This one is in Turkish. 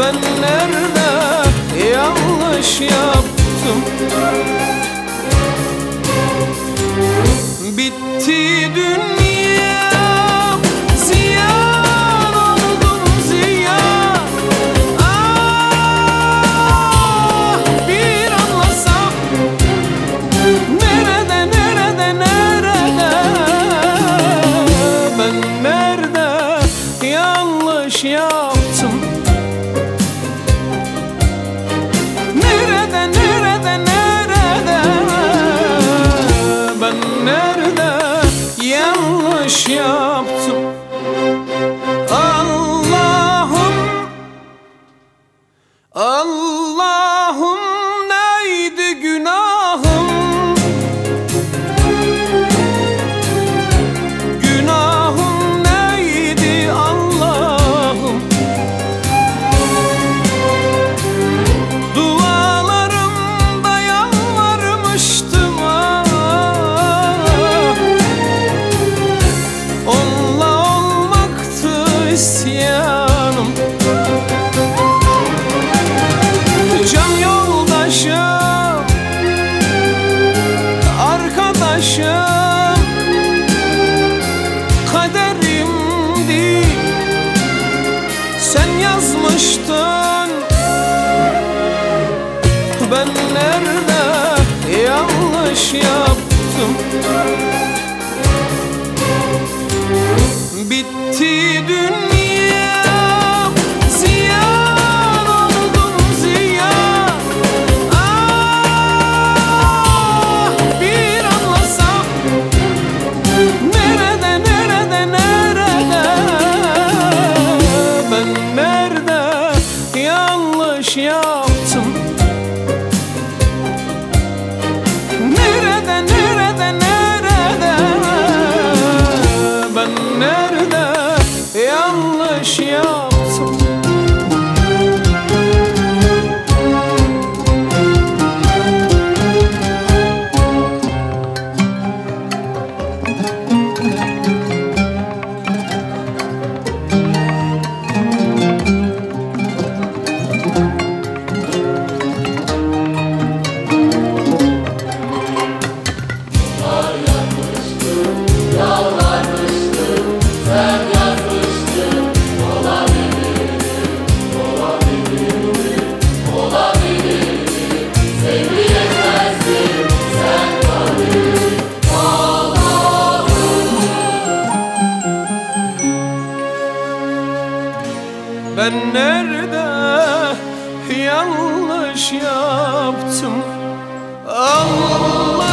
Ben nerede yanlış yaptım? Bitti dünya Ziyan oldum ziyan. Ah bir anlasam Nerede nerede nerede? Ben nerede yanlış yaptım yazmıştın Ben nerede yanlış yaptım? Bitti dünya yanlış Ben nerede yanlış yaptım? Allah